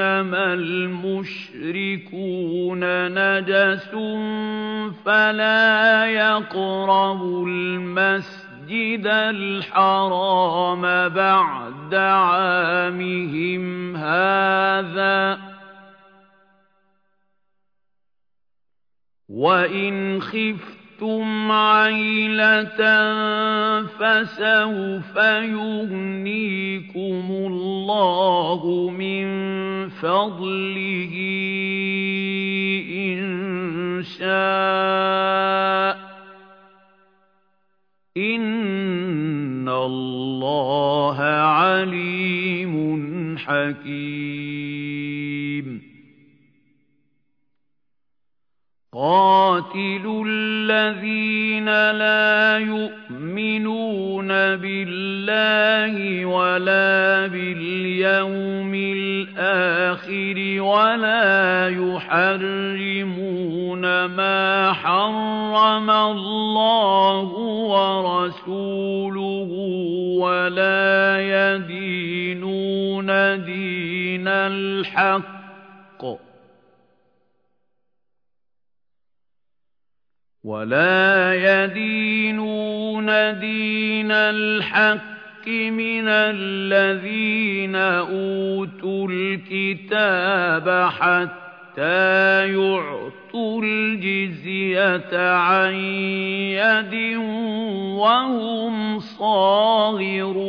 إِنَّمَا الْمُشْرِكُونَ نَجَسٌ فَلَا يَقْرَبُوا الْمَسْجِدَ الْحَرَامَ بَعْدَ عَامِهِمْ هَٰذَا ۚ وَإِنْ خِفْتُمْ عَيْلَةً فَسَوْفَ يُغْنِيكُمُ اللَّهُ مِن فَضْلِهِ إِن شَاءَ ۚ إِنَّ اللَّهَ عَلِيمٌ حَكِيمٌ. قَاتِلُوا الَّذِينَ لَا يُؤْمِنُونَ بِاللَّهِ وَلَا بِالْيَوْمِ الْآخِرِ وَلَا يُحَرِّمُونَ مَا حَرَّمَ اللَّهُ وَرَسُولُهُ وَلَا يَدِينُونَ دِينَ الْحَقِّ وَلَا يَدِينُونَ دِينَ الْحَقِّ مِنَ الَّذِينَ أُوتُوا الْكِتَابَ حَتَّىٰ يُعْطُوا الْجِزْيَةَ عَن يَدٍ وَهُمْ صَاغِرُونَ.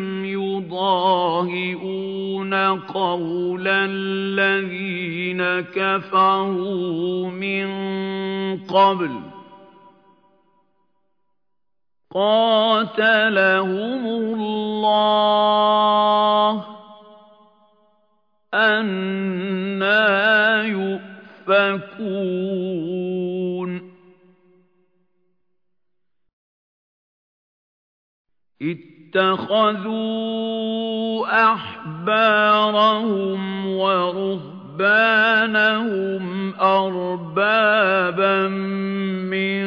قَوْلَ الَّذِينَ كَفَرُوا مِن قَبْلُ ۚ قَاتَلَهُمُ اللَّهُ ۖ أَنَّىٰ يُؤْفَكُونَ. اتَّخَذُوا أَحْبَارَهُمْ وَرُهْبَانَهُمْ أَرْبَابًا مِّن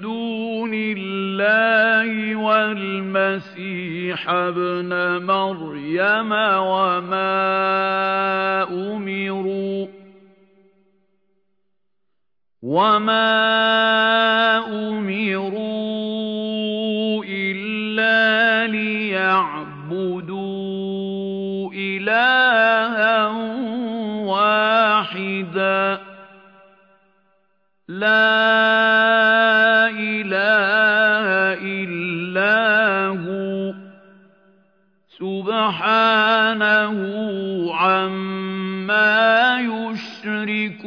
دُونِ اللَّهِ وَالْمَسِيحَ ابْنَ مَرْيَمَ وَمَا أُمِرُوا لِيَعْبُدُوا إِلَٰهًا وَاحِدًا ۖ لَّا إِلَٰهَ إِلَّا هُوَ ۚ سُبْحَانَهُ عَمَّا يُشْرِكُونَ